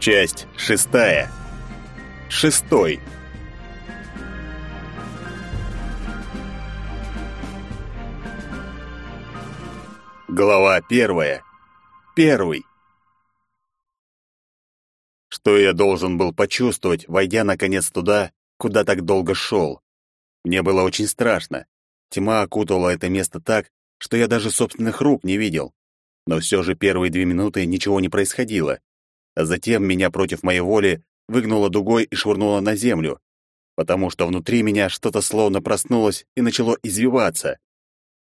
Часть шестая. Шестой. Глава первая. Первый. Что я должен был почувствовать, войдя наконец туда, куда так долго шел? Мне было очень страшно. Тьма окутывала это место так, что я даже собственных рук не видел. Но все же первые две минуты ничего не происходило а затем меня против моей воли выгнуло дугой и швырнуло на землю, потому что внутри меня что-то словно проснулось и начало извиваться.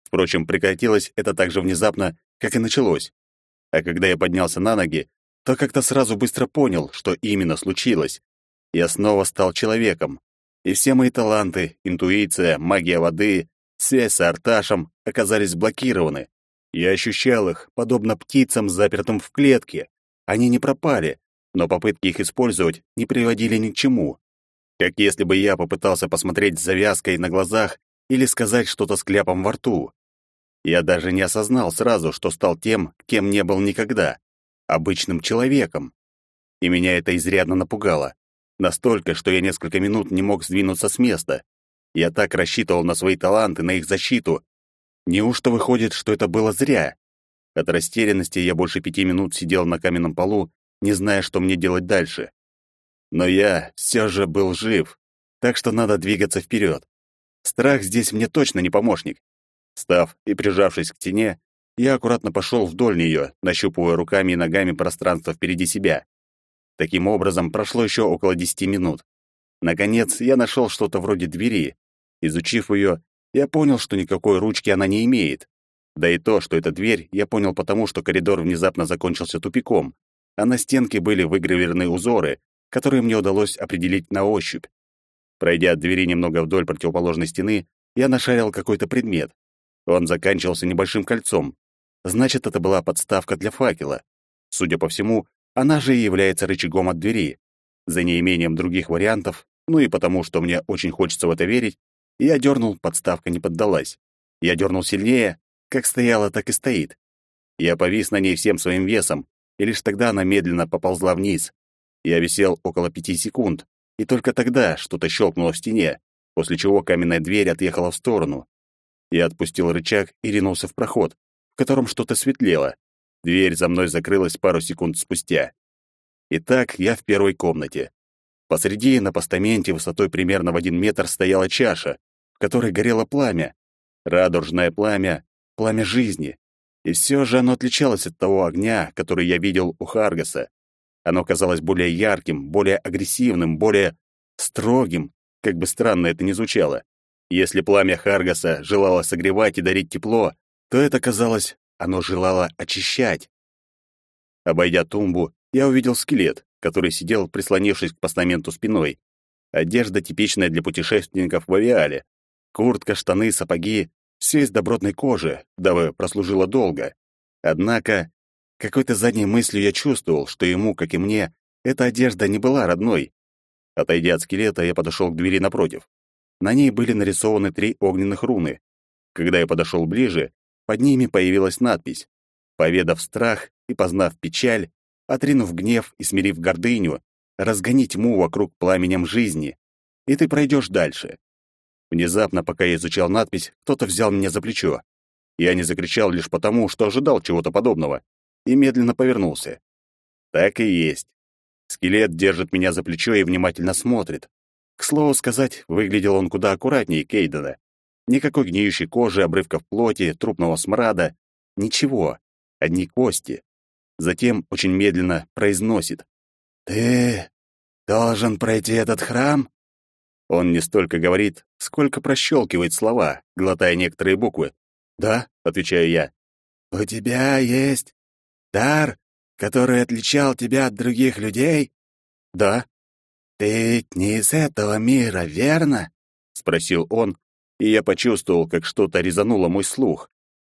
Впрочем, прекратилось это так же внезапно, как и началось. А когда я поднялся на ноги, то как-то сразу быстро понял, что именно случилось. Я снова стал человеком, и все мои таланты, интуиция, магия воды, связь с Арташем оказались блокированы. Я ощущал их, подобно птицам, запертым в клетке. Они не пропали, но попытки их использовать не приводили ни к чему. Как если бы я попытался посмотреть с завязкой на глазах или сказать что-то с кляпом во рту. Я даже не осознал сразу, что стал тем, кем не был никогда — обычным человеком. И меня это изрядно напугало. Настолько, что я несколько минут не мог сдвинуться с места. Я так рассчитывал на свои таланты, на их защиту. Неужто выходит, что это было зря? От растерянности я больше пяти минут сидел на каменном полу, не зная, что мне делать дальше. Но я все же был жив, так что надо двигаться вперед. Страх здесь мне точно не помощник. Став и прижавшись к стене, я аккуратно пошел вдоль нее, нащупывая руками и ногами пространство впереди себя. Таким образом, прошло еще около десяти минут. Наконец, я нашел что-то вроде двери. Изучив ее, я понял, что никакой ручки она не имеет. Да и то, что это дверь, я понял потому, что коридор внезапно закончился тупиком, а на стенке были выгравированы узоры, которые мне удалось определить на ощупь. Пройдя от двери немного вдоль противоположной стены, я нашарил какой-то предмет. Он заканчивался небольшим кольцом. Значит, это была подставка для факела. Судя по всему, она же и является рычагом от двери. За неимением других вариантов, ну и потому, что мне очень хочется в это верить, я дернул, подставка не поддалась. Я дернул сильнее, как стояла, так и стоит. Я повис на ней всем своим весом, и лишь тогда она медленно поползла вниз. Я висел около пяти секунд, и только тогда что-то щелкнуло в стене, после чего каменная дверь отъехала в сторону. Я отпустил рычаг и ринулся в проход, в котором что-то светлело. Дверь за мной закрылась пару секунд спустя. Итак, я в первой комнате. Посреди на постаменте высотой примерно в один метр стояла чаша, в которой горело пламя. Радужное пламя, пламя жизни. И все же оно отличалось от того огня, который я видел у Харгаса. Оно казалось более ярким, более агрессивным, более строгим, как бы странно это ни звучало. Если пламя Харгаса желало согревать и дарить тепло, то это казалось, оно желало очищать. Обойдя тумбу, я увидел скелет, который сидел, прислонившись к постаменту спиной. Одежда типичная для путешественников в авиале. Куртка, штаны, сапоги все из добротной кожи, дабы прослужило долго. Однако, какой-то задней мыслью я чувствовал, что ему, как и мне, эта одежда не была родной. Отойдя от скелета, я подошел к двери напротив. На ней были нарисованы три огненных руны. Когда я подошел ближе, под ними появилась надпись. Поведав страх и познав печаль, отринув гнев и смирив гордыню, разгони тьму вокруг пламенем жизни, и ты пройдешь дальше. Внезапно, пока я изучал надпись, кто-то взял меня за плечо. Я не закричал лишь потому, что ожидал чего-то подобного, и медленно повернулся. Так и есть. Скелет держит меня за плечо и внимательно смотрит. К слову сказать, выглядел он куда аккуратнее Кейдена. Никакой гниющей кожи, обрывков плоти, трупного смрада. Ничего. Одни кости. Затем очень медленно произносит. «Ты должен пройти этот храм?» Он не столько говорит, сколько прощелкивает слова, глотая некоторые буквы. «Да», — отвечаю я. «У тебя есть дар, который отличал тебя от других людей?» «Да». «Ты ведь не из этого мира, верно?» — спросил он, и я почувствовал, как что-то резануло мой слух.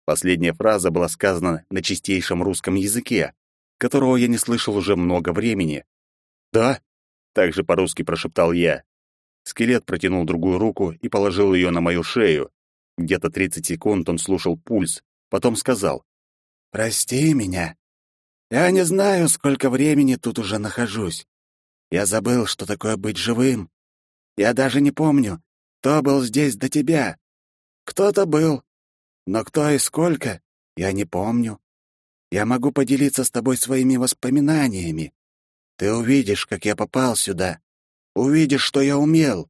Последняя фраза была сказана на чистейшем русском языке, которого я не слышал уже много времени. «Да», — также по-русски прошептал я. Скелет протянул другую руку и положил ее на мою шею. Где-то 30 секунд он слушал пульс, потом сказал: "Прости меня. Я не знаю, сколько времени тут уже нахожусь. Я забыл, что такое быть живым. Я даже не помню, кто был здесь до тебя. Кто-то был, но кто и сколько, я не помню. Я могу поделиться с тобой своими воспоминаниями. Ты увидишь, как я попал сюда. Увидишь, что я умел.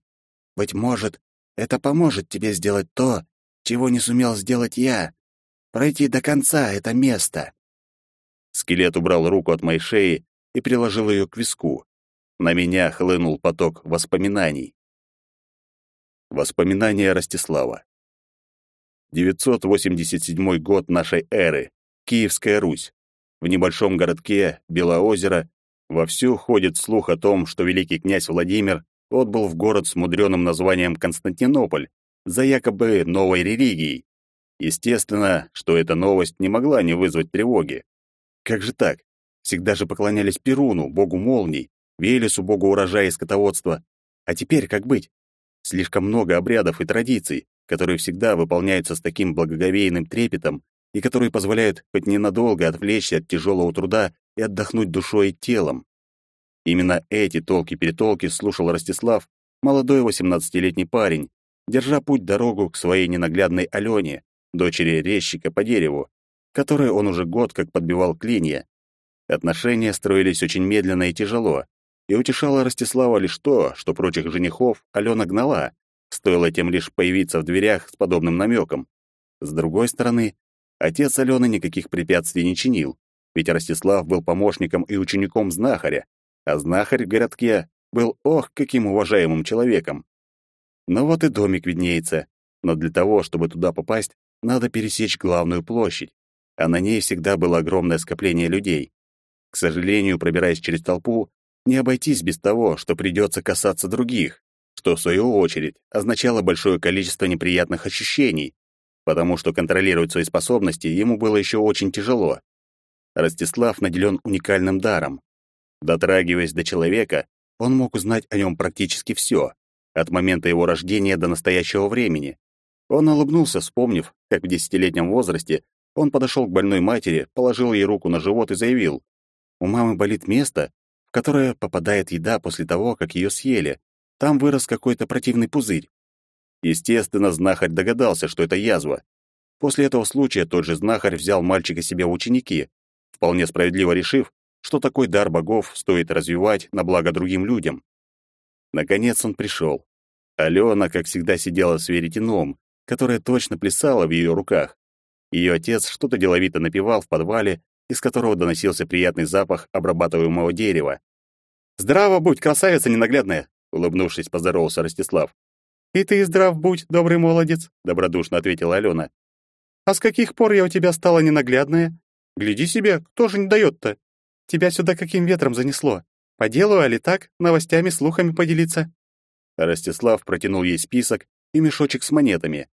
Быть может, это поможет тебе сделать то, чего не сумел сделать я. Пройти до конца это место. Скелет убрал руку от моей шеи и приложил ее к виску. На меня хлынул поток воспоминаний. Воспоминания Ростислава. 987 год нашей эры. Киевская Русь. В небольшом городке Белоозеро вовсю ходит слух о том, что великий князь Владимир отбыл в город с мудреным названием Константинополь за якобы новой религией. Естественно, что эта новость не могла не вызвать тревоги. Как же так? Всегда же поклонялись Перуну, богу молний, Велесу, богу урожая и скотоводства. А теперь как быть? Слишком много обрядов и традиций, которые всегда выполняются с таким благоговейным трепетом и которые позволяют хоть ненадолго отвлечься от тяжелого труда и отдохнуть душой и телом. Именно эти толки-перетолки слушал Ростислав, молодой 18-летний парень, держа путь-дорогу к своей ненаглядной Алене, дочери резчика по дереву, которой он уже год как подбивал клинья. Отношения строились очень медленно и тяжело, и утешало Ростислава лишь то, что прочих женихов Алена гнала, стоило тем лишь появиться в дверях с подобным намеком. С другой стороны, отец Алены никаких препятствий не чинил, ведь Ростислав был помощником и учеником знахаря, а знахарь в городке был ох, каким уважаемым человеком. Но вот и домик виднеется, но для того, чтобы туда попасть, надо пересечь главную площадь, а на ней всегда было огромное скопление людей. К сожалению, пробираясь через толпу, не обойтись без того, что придется касаться других, что, в свою очередь, означало большое количество неприятных ощущений, потому что контролировать свои способности ему было еще очень тяжело. Ростислав наделен уникальным даром. Дотрагиваясь до человека, он мог узнать о нем практически все, от момента его рождения до настоящего времени. Он улыбнулся, вспомнив, как в десятилетнем возрасте он подошел к больной матери, положил ей руку на живот и заявил, «У мамы болит место, в которое попадает еда после того, как ее съели. Там вырос какой-то противный пузырь». Естественно, знахарь догадался, что это язва. После этого случая тот же знахарь взял мальчика себе в ученики, вполне справедливо решив, что такой дар богов стоит развивать на благо другим людям. Наконец он пришел. Алена, как всегда, сидела с веретеном, которое точно плясало в ее руках. Ее отец что-то деловито напевал в подвале, из которого доносился приятный запах обрабатываемого дерева. «Здраво будь, красавица ненаглядная!» — улыбнувшись, поздоровался Ростислав. «И ты здрав будь, добрый молодец», — добродушно ответила Алена. «А с каких пор я у тебя стала ненаглядная? Гляди себе, кто же не дает-то? Тебя сюда каким ветром занесло? По делу, али так, новостями, слухами поделиться?» Ростислав протянул ей список и мешочек с монетами.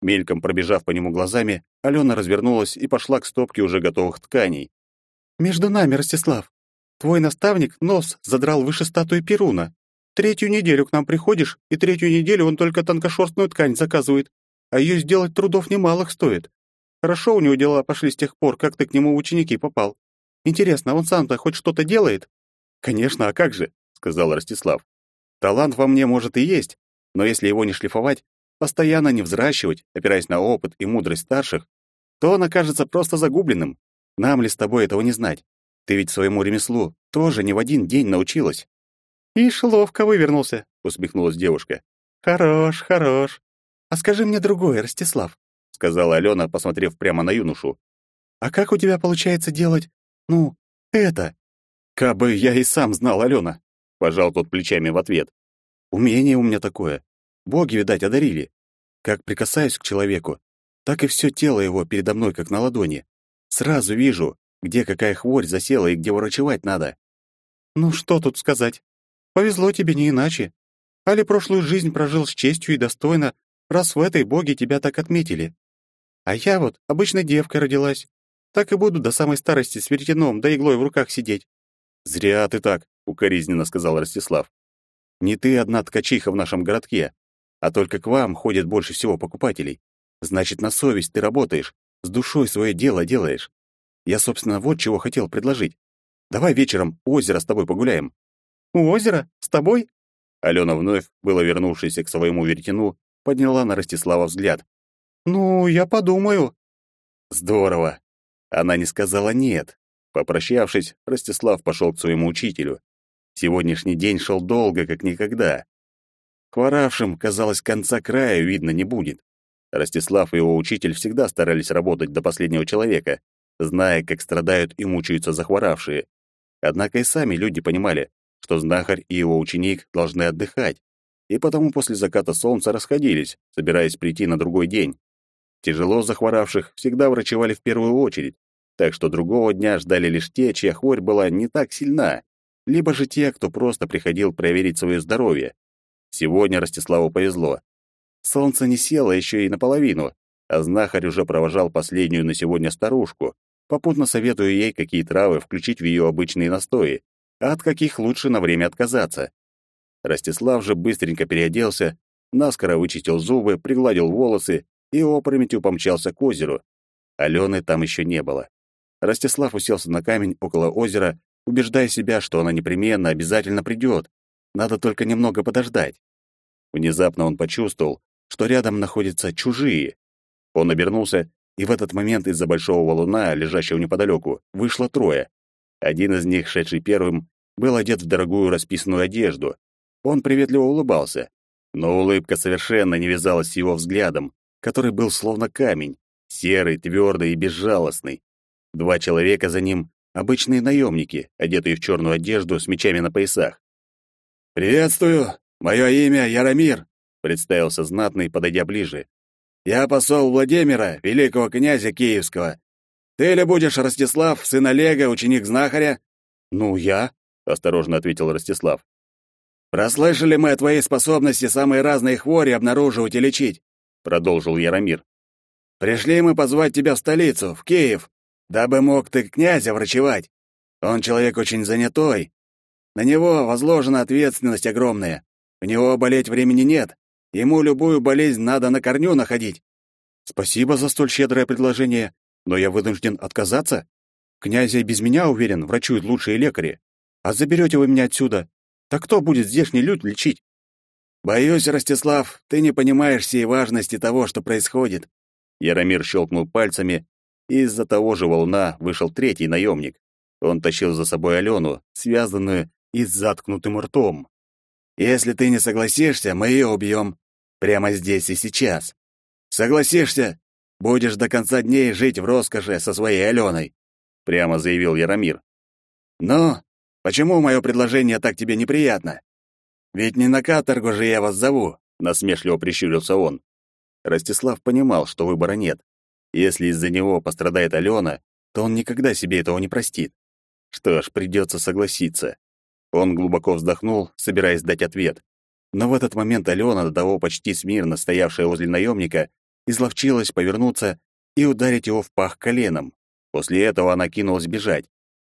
Мельком пробежав по нему глазами, Алена развернулась и пошла к стопке уже готовых тканей. «Между нами, Ростислав, твой наставник нос задрал выше статуи Перуна. Третью неделю к нам приходишь, и третью неделю он только тонкошерстную ткань заказывает, а ее сделать трудов немалых стоит. Хорошо у него дела пошли с тех пор, как ты к нему в ученики попал. Интересно, он сам-то хоть что-то делает?» «Конечно, а как же?» — сказал Ростислав. «Талант во мне, может, и есть, но если его не шлифовать, постоянно не взращивать, опираясь на опыт и мудрость старших, то он окажется просто загубленным. Нам ли с тобой этого не знать? Ты ведь своему ремеслу тоже не в один день научилась. «Ишь, ловко вывернулся», — усмехнулась девушка. «Хорош, хорош. А скажи мне другое, Ростислав», — сказала Алена, посмотрев прямо на юношу. «А как у тебя получается делать, ну, это?» «Кабы я и сам знал, Алена», — пожал тот плечами в ответ. «Умение у меня такое. Боги, видать, одарили. Как прикасаюсь к человеку, так и все тело его передо мной как на ладони. Сразу вижу, где какая хворь засела и где врачевать надо. Ну что тут сказать? Повезло тебе не иначе. Али прошлую жизнь прожил с честью и достойно, раз в этой боги тебя так отметили. А я вот обычной девкой родилась. Так и буду до самой старости с веретеном да иглой в руках сидеть. Зря ты так, укоризненно сказал Ростислав. Не ты одна ткачиха в нашем городке а только к вам ходит больше всего покупателей. Значит, на совесть ты работаешь, с душой свое дело делаешь. Я, собственно, вот чего хотел предложить. Давай вечером у озера с тобой погуляем». «У озера? С тобой?» Алена, вновь было вернувшаяся к своему веретену, подняла на Ростислава взгляд. «Ну, я подумаю». «Здорово». Она не сказала «нет». Попрощавшись, Ростислав пошел к своему учителю. Сегодняшний день шел долго, как никогда. Хворавшим, казалось, конца края видно не будет. Ростислав и его учитель всегда старались работать до последнего человека, зная, как страдают и мучаются захворавшие. Однако и сами люди понимали, что знахарь и его ученик должны отдыхать, и потому после заката солнца расходились, собираясь прийти на другой день. Тяжело захворавших всегда врачевали в первую очередь, так что другого дня ждали лишь те, чья хворь была не так сильна, либо же те, кто просто приходил проверить свое здоровье. Сегодня Ростиславу повезло. Солнце не село еще и наполовину, а знахарь уже провожал последнюю на сегодня старушку, попутно советуя ей, какие травы включить в ее обычные настои, а от каких лучше на время отказаться. Ростислав же быстренько переоделся, наскоро вычистил зубы, пригладил волосы и опрометью помчался к озеру. Алены там еще не было. Ростислав уселся на камень около озера, убеждая себя, что она непременно обязательно придет, надо только немного подождать. Внезапно он почувствовал, что рядом находятся чужие. Он обернулся, и в этот момент из-за большого валуна, лежащего неподалеку, вышло трое. Один из них, шедший первым, был одет в дорогую расписанную одежду. Он приветливо улыбался, но улыбка совершенно не вязалась с его взглядом, который был словно камень, серый, твердый и безжалостный. Два человека за ним — обычные наемники, одетые в черную одежду с мечами на поясах. «Приветствую! Мое имя Яромир», — представился знатный, подойдя ближе. «Я посол Владимира, великого князя Киевского. Ты ли будешь Ростислав, сын Олега, ученик знахаря?» «Ну, я», — осторожно ответил Ростислав. «Прослышали мы о твоей способности самые разные хвори обнаруживать и лечить», — продолжил Яромир. «Пришли мы позвать тебя в столицу, в Киев, дабы мог ты князя врачевать. Он человек очень занятой, на него возложена ответственность огромная. У него болеть времени нет. Ему любую болезнь надо на корню находить. Спасибо за столь щедрое предложение, но я вынужден отказаться. Князя и без меня, уверен, врачуют лучшие лекари. А заберете вы меня отсюда, так кто будет здешний люд лечить? Боюсь, Ростислав, ты не понимаешь всей важности того, что происходит. Яромир щелкнул пальцами, и из-за того же волна вышел третий наемник. Он тащил за собой Алену, связанную и с заткнутым ртом. «Если ты не согласишься, мы ее убьем. Прямо здесь и сейчас. Согласишься, будешь до конца дней жить в роскоши со своей Аленой», — прямо заявил Яромир. «Но почему мое предложение так тебе неприятно? Ведь не на каторгу же я вас зову», — насмешливо прищурился он. Ростислав понимал, что выбора нет. Если из-за него пострадает Алена, то он никогда себе этого не простит. Что ж, придется согласиться. Он глубоко вздохнул, собираясь дать ответ. Но в этот момент Алена, до того почти смирно стоявшая возле наемника, изловчилась повернуться и ударить его в пах коленом. После этого она кинулась бежать.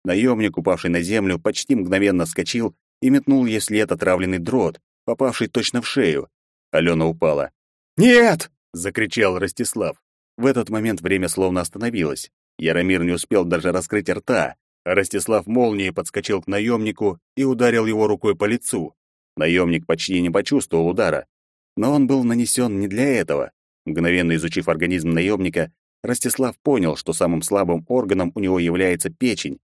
Наемник, упавший на землю, почти мгновенно вскочил и метнул ей вслед отравленный дрот, попавший точно в шею. Алена упала. «Нет!» — закричал Ростислав. В этот момент время словно остановилось. Яромир не успел даже раскрыть рта, Ростислав молнией подскочил к наемнику и ударил его рукой по лицу. Наемник почти не почувствовал удара, но он был нанесен не для этого. Мгновенно изучив организм наемника, Ростислав понял, что самым слабым органом у него является печень.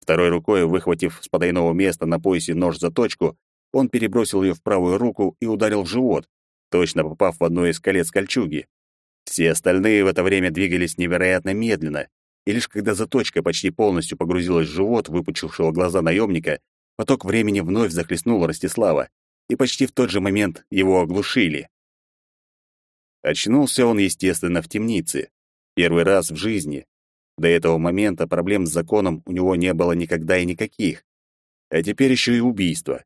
Второй рукой, выхватив с потайного места на поясе нож-заточку, он перебросил ее в правую руку и ударил в живот, точно попав в одно из колец кольчуги. Все остальные в это время двигались невероятно медленно, и лишь когда заточка почти полностью погрузилась в живот выпучившего глаза наемника, поток времени вновь захлестнул Ростислава, и почти в тот же момент его оглушили. Очнулся он, естественно, в темнице. Первый раз в жизни. До этого момента проблем с законом у него не было никогда и никаких. А теперь еще и убийство.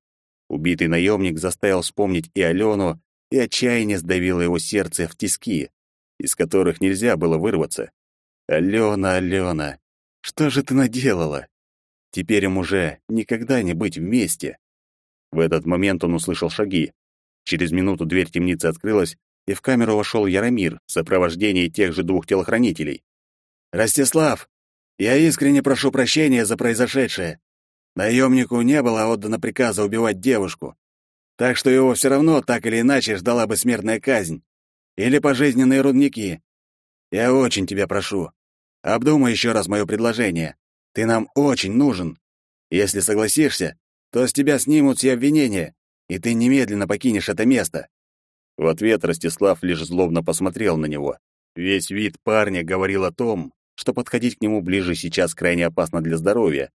Убитый наемник заставил вспомнить и Алену, и отчаяние сдавило его сердце в тиски, из которых нельзя было вырваться. Алена, Алена, что же ты наделала? Теперь им уже никогда не быть вместе. В этот момент он услышал шаги. Через минуту дверь темницы открылась, и в камеру вошел Яромир в сопровождении тех же двух телохранителей. «Ростислав, Я искренне прошу прощения за произошедшее. Наемнику не было отдано приказа убивать девушку, так что его все равно так или иначе ждала бы смертная казнь или пожизненные рудники. Я очень тебя прошу, обдумай еще раз мое предложение. Ты нам очень нужен. Если согласишься, то с тебя снимут все обвинения, и ты немедленно покинешь это место». В ответ Ростислав лишь злобно посмотрел на него. Весь вид парня говорил о том, что подходить к нему ближе сейчас крайне опасно для здоровья.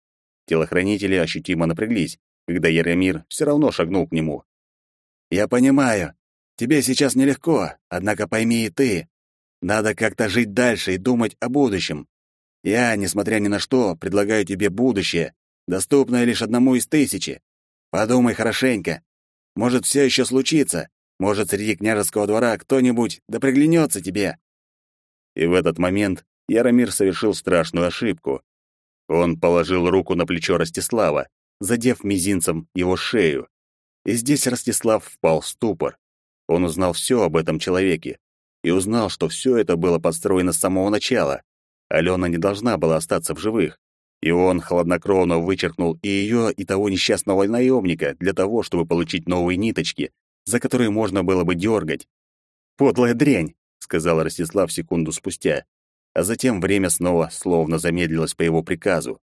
Телохранители ощутимо напряглись, когда Яромир все равно шагнул к нему. «Я понимаю, тебе сейчас нелегко, однако пойми и ты. Надо как-то жить дальше и думать о будущем. Я, несмотря ни на что, предлагаю тебе будущее, доступное лишь одному из тысячи. Подумай хорошенько. Может, все еще случится. Может, среди княжеского двора кто-нибудь да приглянется тебе». И в этот момент Яромир совершил страшную ошибку. Он положил руку на плечо Ростислава, задев мизинцем его шею. И здесь Ростислав впал в ступор. Он узнал все об этом человеке и узнал, что все это было подстроено с самого начала. Алена не должна была остаться в живых. И он хладнокровно вычеркнул и ее, и того несчастного наемника для того, чтобы получить новые ниточки, за которые можно было бы дергать. «Подлая дрянь», — сказал Ростислав секунду спустя. А затем время снова словно замедлилось по его приказу.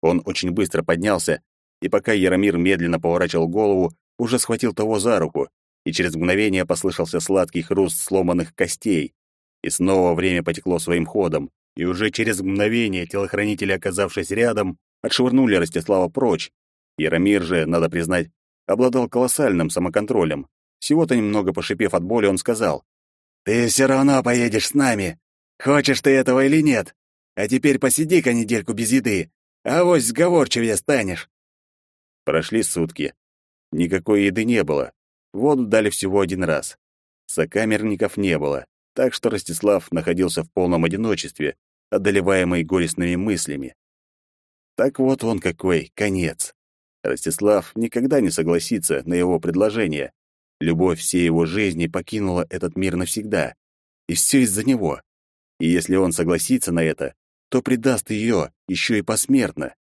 Он очень быстро поднялся, и пока Яромир медленно поворачивал голову, уже схватил того за руку, и через мгновение послышался сладкий хруст сломанных костей. И снова время потекло своим ходом, и уже через мгновение телохранители, оказавшись рядом, отшвырнули Ростислава прочь. Яромир же, надо признать, обладал колоссальным самоконтролем. Всего-то немного пошипев от боли, он сказал, «Ты все равно поедешь с нами. Хочешь ты этого или нет? А теперь посиди-ка недельку без еды, а вось сговорчивее станешь». Прошли сутки. Никакой еды не было. Воду дали всего один раз. Сокамерников не было так что Ростислав находился в полном одиночестве, одолеваемый горестными мыслями. Так вот он какой, конец. Ростислав никогда не согласится на его предложение. Любовь всей его жизни покинула этот мир навсегда. И все из-за него. И если он согласится на это, то предаст ее еще и посмертно.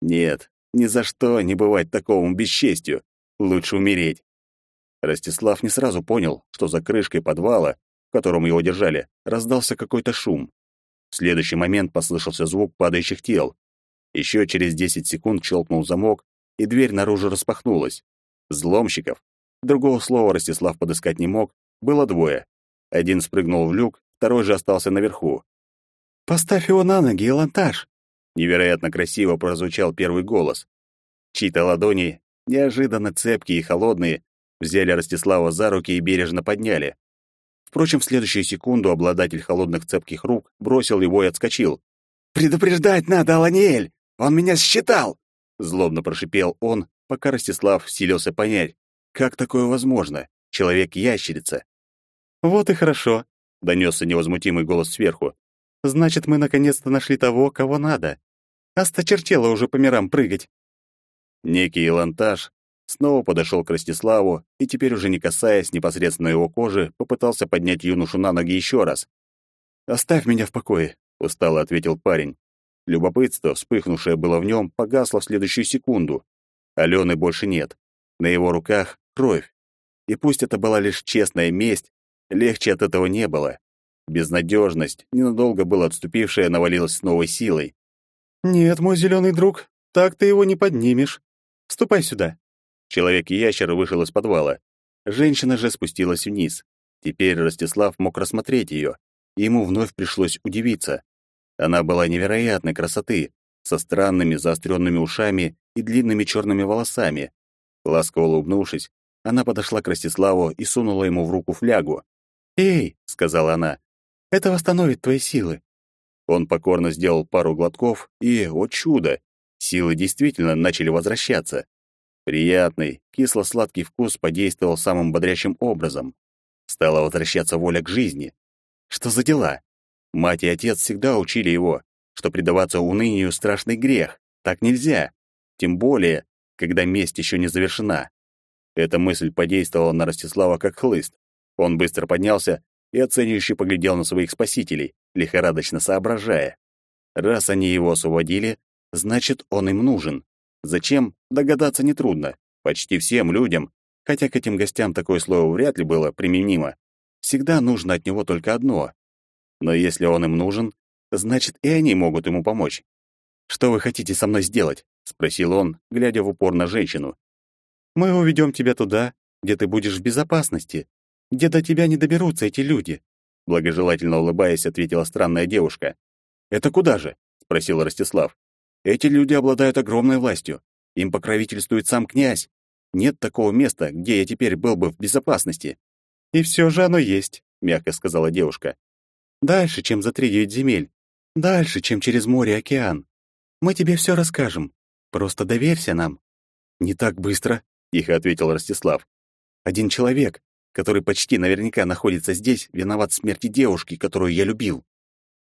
Нет, ни за что не бывать такому бесчестью. Лучше умереть. Ростислав не сразу понял, что за крышкой подвала в котором его держали, раздался какой-то шум. В следующий момент послышался звук падающих тел. Еще через 10 секунд щелкнул замок, и дверь наружу распахнулась. Зломщиков, другого слова Ростислав подыскать не мог, было двое. Один спрыгнул в люк, второй же остался наверху. «Поставь его на ноги, Элантаж!» Невероятно красиво прозвучал первый голос. Чьи-то ладони, неожиданно цепкие и холодные, взяли Ростислава за руки и бережно подняли. Впрочем, в следующую секунду обладатель холодных цепких рук бросил его и отскочил. «Предупреждать надо, Аланиэль! Он меня считал!» Злобно прошипел он, пока Ростислав силился понять, как такое возможно? Человек-ящерица. «Вот и хорошо», — донесся невозмутимый голос сверху. «Значит, мы наконец-то нашли того, кого надо. Осточертело уже по мирам прыгать». Некий элантаж снова подошел к Ростиславу и теперь уже не касаясь непосредственно его кожи, попытался поднять юношу на ноги еще раз. «Оставь меня в покое», — устало ответил парень. Любопытство, вспыхнувшее было в нем, погасло в следующую секунду. Алены больше нет. На его руках кровь. И пусть это была лишь честная месть, легче от этого не было. Безнадежность, ненадолго было отступившая, навалилась с новой силой. «Нет, мой зеленый друг, так ты его не поднимешь. Ступай сюда». Человек-ящер вышел из подвала. Женщина же спустилась вниз. Теперь Ростислав мог рассмотреть ее. Ему вновь пришлось удивиться. Она была невероятной красоты, со странными заостренными ушами и длинными черными волосами. Ласково улыбнувшись, она подошла к Ростиславу и сунула ему в руку флягу. «Эй!» — сказала она. «Это восстановит твои силы». Он покорно сделал пару глотков, и, о чудо, силы действительно начали возвращаться. Приятный, кисло-сладкий вкус подействовал самым бодрящим образом. Стала возвращаться воля к жизни. Что за дела? Мать и отец всегда учили его, что предаваться унынию — страшный грех. Так нельзя. Тем более, когда месть еще не завершена. Эта мысль подействовала на Ростислава как хлыст. Он быстро поднялся и оценивающе поглядел на своих спасителей, лихорадочно соображая. Раз они его освободили, значит, он им нужен. Зачем, догадаться нетрудно. Почти всем людям, хотя к этим гостям такое слово вряд ли было применимо, всегда нужно от него только одно. Но если он им нужен, значит, и они могут ему помочь. «Что вы хотите со мной сделать?» — спросил он, глядя в упор на женщину. «Мы уведем тебя туда, где ты будешь в безопасности, где до тебя не доберутся эти люди», — благожелательно улыбаясь, ответила странная девушка. «Это куда же?» — спросил Ростислав. «Эти люди обладают огромной властью. Им покровительствует сам князь. Нет такого места, где я теперь был бы в безопасности». «И все же оно есть», — мягко сказала девушка. «Дальше, чем за три девять земель. Дальше, чем через море и океан. Мы тебе все расскажем. Просто доверься нам». «Не так быстро», — тихо ответил Ростислав. «Один человек, который почти наверняка находится здесь, виноват в смерти девушки, которую я любил.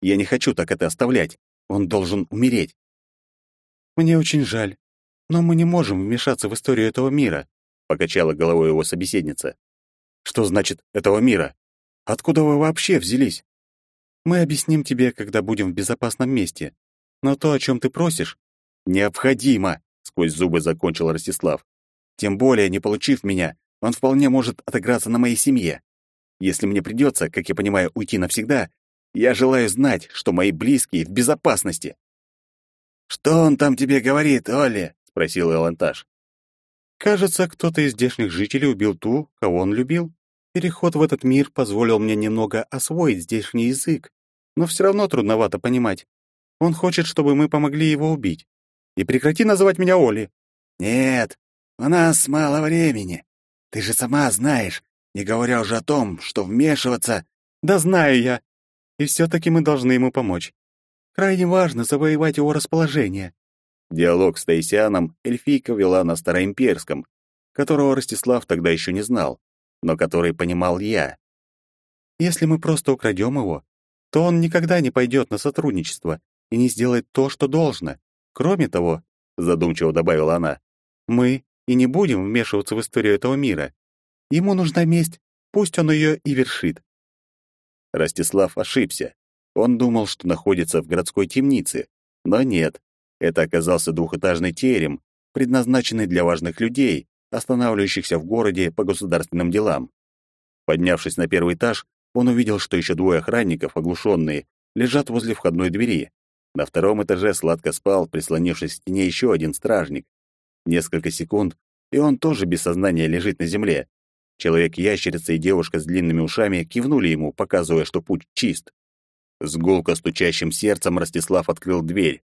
Я не хочу так это оставлять. Он должен умереть». «Мне очень жаль, но мы не можем вмешаться в историю этого мира», — покачала головой его собеседница. «Что значит «этого мира»? Откуда вы вообще взялись?» «Мы объясним тебе, когда будем в безопасном месте. Но то, о чем ты просишь, необходимо, сквозь зубы закончил Ростислав. Тем более, не получив меня, он вполне может отыграться на моей семье. Если мне придется, как я понимаю, уйти навсегда, я желаю знать, что мои близкие в безопасности. Что он там тебе говорит, Оля? спросил Эланташ. Кажется, кто-то из здешних жителей убил ту, кого он любил. Переход в этот мир позволил мне немного освоить здешний язык, но все равно трудновато понимать. Он хочет, чтобы мы помогли его убить. И прекрати называть меня Оли. Нет, у нас мало времени. Ты же сама знаешь, не говоря уже о том, что вмешиваться... Да знаю я. И все-таки мы должны ему помочь. Крайне важно завоевать его расположение. Диалог с Таисианом эльфийка вела на староимперском, которого Ростислав тогда еще не знал, но который понимал я. Если мы просто украдем его, то он никогда не пойдет на сотрудничество и не сделает то, что должно. Кроме того, задумчиво добавила она, мы и не будем вмешиваться в историю этого мира. Ему нужна месть, пусть он ее и вершит. Ростислав ошибся. Он думал, что находится в городской темнице, но нет. Это оказался двухэтажный терем, предназначенный для важных людей, останавливающихся в городе по государственным делам. Поднявшись на первый этаж, он увидел, что еще двое охранников, оглушенные, лежат возле входной двери. На втором этаже сладко спал, прислонившись к стене, еще один стражник. Несколько секунд, и он тоже без сознания лежит на земле. Человек-ящерица и девушка с длинными ушами кивнули ему, показывая, что путь чист. С гулко стучащим сердцем Ростислав открыл дверь.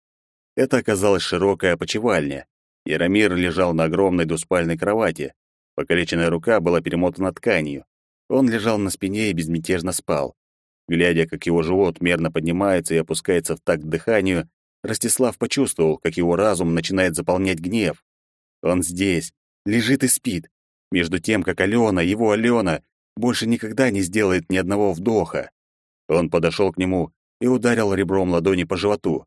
Это оказалась широкая опочивальня. Яромир лежал на огромной двуспальной кровати. Покалеченная рука была перемотана тканью. Он лежал на спине и безмятежно спал. Глядя, как его живот мерно поднимается и опускается в такт дыханию, Ростислав почувствовал, как его разум начинает заполнять гнев. Он здесь, лежит и спит, между тем, как Алена, его Алена, больше никогда не сделает ни одного вдоха. Он подошел к нему и ударил ребром ладони по животу.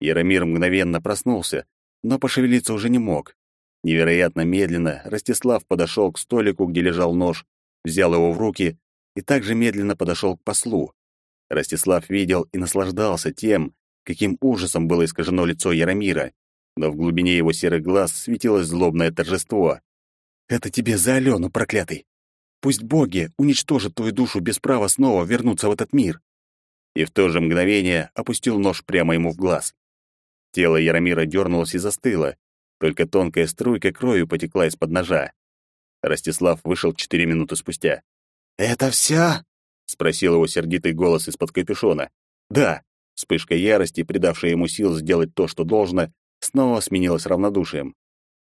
Яромир мгновенно проснулся, но пошевелиться уже не мог. Невероятно медленно Ростислав подошел к столику, где лежал нож, взял его в руки и также медленно подошел к послу. Ростислав видел и наслаждался тем, каким ужасом было искажено лицо Яромира, но в глубине его серых глаз светилось злобное торжество. «Это тебе за Алену, проклятый! Пусть боги уничтожат твою душу без права снова вернуться в этот мир!» И в то же мгновение опустил нож прямо ему в глаз. Тело Яромира дернулось и застыло, только тонкая струйка крови потекла из-под ножа. Ростислав вышел четыре минуты спустя. «Это все?» — спросил его сердитый голос из-под капюшона. «Да». Вспышка ярости, придавшая ему сил сделать то, что должно, снова сменилась равнодушием.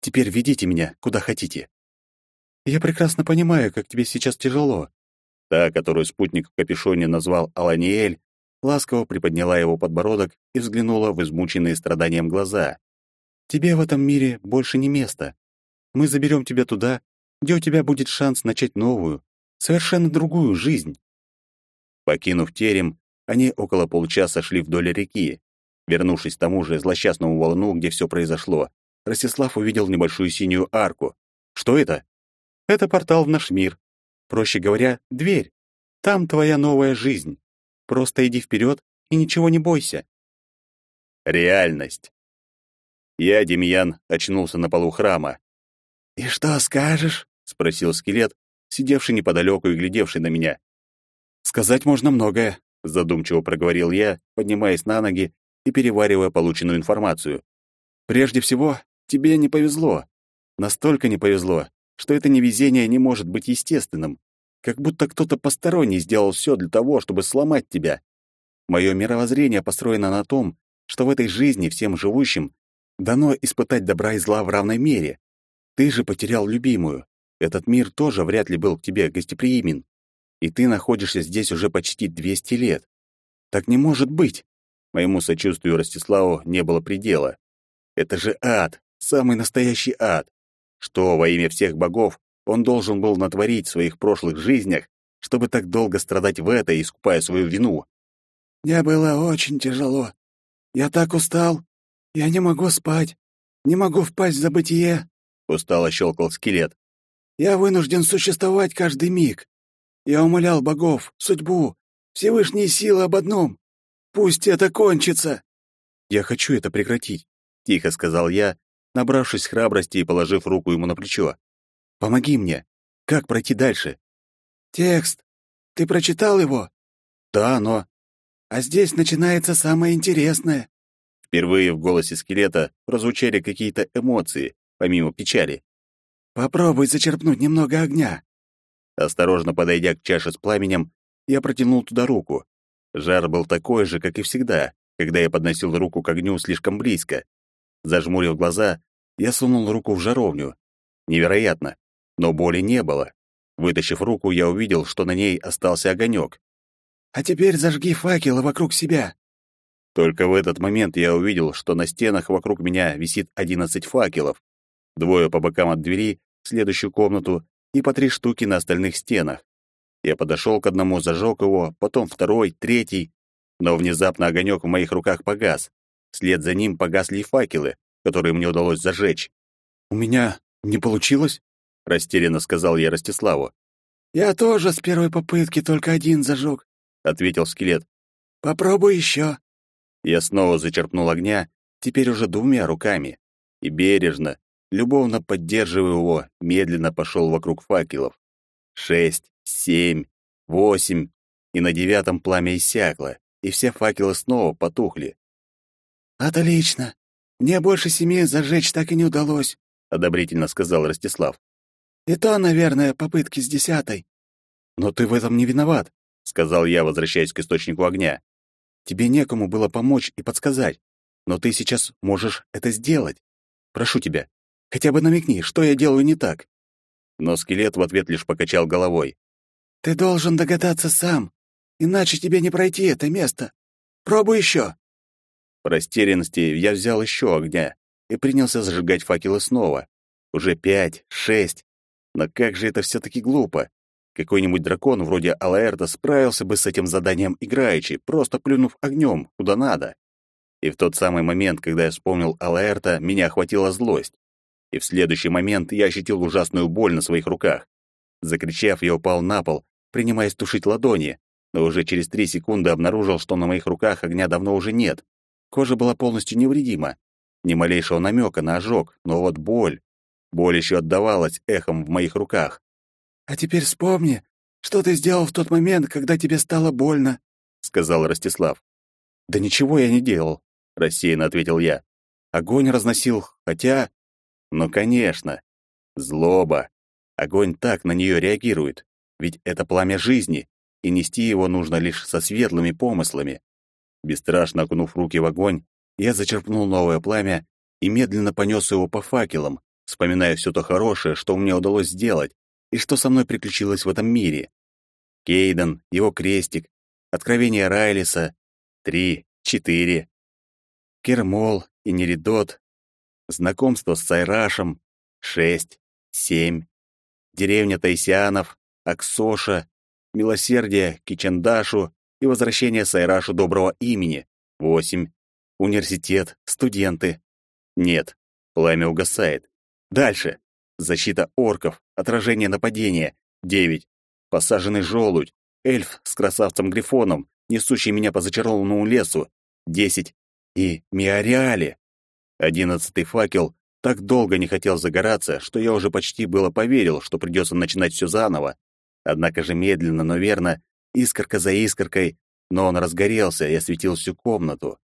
«Теперь ведите меня, куда хотите». «Я прекрасно понимаю, как тебе сейчас тяжело». Та, которую спутник в капюшоне назвал Аланиэль, ласково приподняла его подбородок и взглянула в измученные страданием глаза. «Тебе в этом мире больше не место. Мы заберем тебя туда, где у тебя будет шанс начать новую, совершенно другую жизнь. Покинув терем, они около полчаса шли вдоль реки. Вернувшись к тому же злосчастному волну, где все произошло, Ростислав увидел небольшую синюю арку. Что это? Это портал в наш мир. Проще говоря, дверь. Там твоя новая жизнь. Просто иди вперед и ничего не бойся. Реальность. Я, Демьян, очнулся на полу храма. «И что скажешь?» — спросил скелет, сидевший неподалеку и глядевший на меня. «Сказать можно многое», — задумчиво проговорил я, поднимаясь на ноги и переваривая полученную информацию. «Прежде всего, тебе не повезло. Настолько не повезло, что это невезение не может быть естественным. Как будто кто-то посторонний сделал все для того, чтобы сломать тебя. Мое мировоззрение построено на том, что в этой жизни всем живущим дано испытать добра и зла в равной мере. Ты же потерял любимую. Этот мир тоже вряд ли был к тебе гостеприимен. И ты находишься здесь уже почти 200 лет. Так не может быть. Моему сочувствию Ростиславу не было предела. Это же ад, самый настоящий ад. Что во имя всех богов он должен был натворить в своих прошлых жизнях, чтобы так долго страдать в этой, искупая свою вину? Мне было очень тяжело. Я так устал. Я не могу спать. Не могу впасть в забытие. Устало щелкал скелет. Я вынужден существовать каждый миг. Я умолял богов, судьбу, Всевышние силы об одном. Пусть это кончится. Я хочу это прекратить, тихо сказал я, набравшись храбрости и положив руку ему на плечо. Помоги мне. Как пройти дальше? Текст. Ты прочитал его? Да, но а здесь начинается самое интересное. Впервые в голосе скелета прозвучали какие-то эмоции, помимо печали. Попробуй зачерпнуть немного огня. Осторожно подойдя к чаше с пламенем, я протянул туда руку. Жар был такой же, как и всегда, когда я подносил руку к огню слишком близко. Зажмурив глаза, я сунул руку в жаровню. Невероятно, но боли не было. Вытащив руку, я увидел, что на ней остался огонек. А теперь зажги факелы вокруг себя. Только в этот момент я увидел, что на стенах вокруг меня висит одиннадцать факелов. Двое по бокам от двери в следующую комнату и по три штуки на остальных стенах. Я подошел к одному, зажег его, потом второй, третий. Но внезапно огонек в моих руках погас. Вслед за ним погасли и факелы, которые мне удалось зажечь. «У меня не получилось?» — растерянно сказал я Ростиславу. «Я тоже с первой попытки только один зажег. — ответил скелет. «Попробуй еще». Я снова зачерпнул огня, теперь уже двумя руками, и бережно, любовно поддерживая его, медленно пошел вокруг факелов. Шесть, семь, восемь, и на девятом пламя иссякло, и все факелы снова потухли. «Отлично! Мне больше семи зажечь так и не удалось», — одобрительно сказал Ростислав. «И то, наверное, попытки с десятой». «Но ты в этом не виноват сказал я, возвращаясь к источнику огня. Тебе некому было помочь и подсказать, но ты сейчас можешь это сделать. Прошу тебя, хотя бы намекни, что я делаю не так. Но скелет в ответ лишь покачал головой. Ты должен догадаться сам, иначе тебе не пройти это место. Пробуй еще. В растерянности я взял еще огня и принялся зажигать факелы снова. Уже пять, шесть. Но как же это все таки глупо. Какой-нибудь дракон вроде Алаэрта справился бы с этим заданием играючи, просто плюнув огнем, куда надо. И в тот самый момент, когда я вспомнил Алаэрта, меня охватила злость. И в следующий момент я ощутил ужасную боль на своих руках. Закричав, я упал на пол, принимаясь тушить ладони, но уже через три секунды обнаружил, что на моих руках огня давно уже нет. Кожа была полностью невредима. Ни малейшего намека на ожог, но вот боль. Боль еще отдавалась эхом в моих руках. «А теперь вспомни, что ты сделал в тот момент, когда тебе стало больно», — сказал Ростислав. «Да ничего я не делал», — рассеянно ответил я. «Огонь разносил, хотя...» «Ну, конечно. Злоба. Огонь так на нее реагирует. Ведь это пламя жизни, и нести его нужно лишь со светлыми помыслами». Бесстрашно окунув руки в огонь, я зачерпнул новое пламя и медленно понес его по факелам, вспоминая все то хорошее, что мне удалось сделать, и что со мной приключилось в этом мире. Кейден, его крестик, откровение Райлиса, три, четыре, Кермол и Неридот, знакомство с Сайрашем, шесть, семь, деревня Тайсианов, Аксоша, милосердие Кичендашу и возвращение Сайрашу доброго имени, восемь, университет, студенты. Нет, пламя угасает. Дальше. Защита орков, отражение нападения. Девять. Посаженный желудь. Эльф с красавцем-грифоном, несущий меня по зачарованному лесу. Десять. и Миореале. Одиннадцатый факел так долго не хотел загораться, что я уже почти было поверил, что придется начинать все заново. Однако же медленно, но верно, искорка за искоркой, но он разгорелся и осветил всю комнату.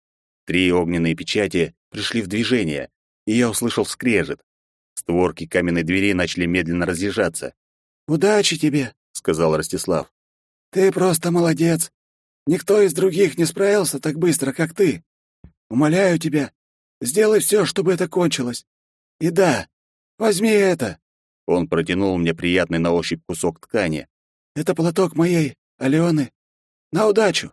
Три огненные печати пришли в движение, и я услышал скрежет. Створки каменной двери начали медленно разъезжаться. «Удачи тебе», — сказал Ростислав. «Ты просто молодец. Никто из других не справился так быстро, как ты. Умоляю тебя, сделай все, чтобы это кончилось. И да, возьми это». Он протянул мне приятный на ощупь кусок ткани. «Это платок моей, Алены. На удачу!»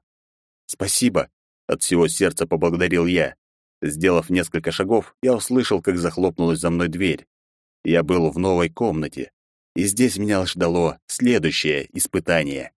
«Спасибо!» — от всего сердца поблагодарил я. Сделав несколько шагов, я услышал, как захлопнулась за мной дверь. Я был в новой комнате, и здесь меня ждало следующее испытание.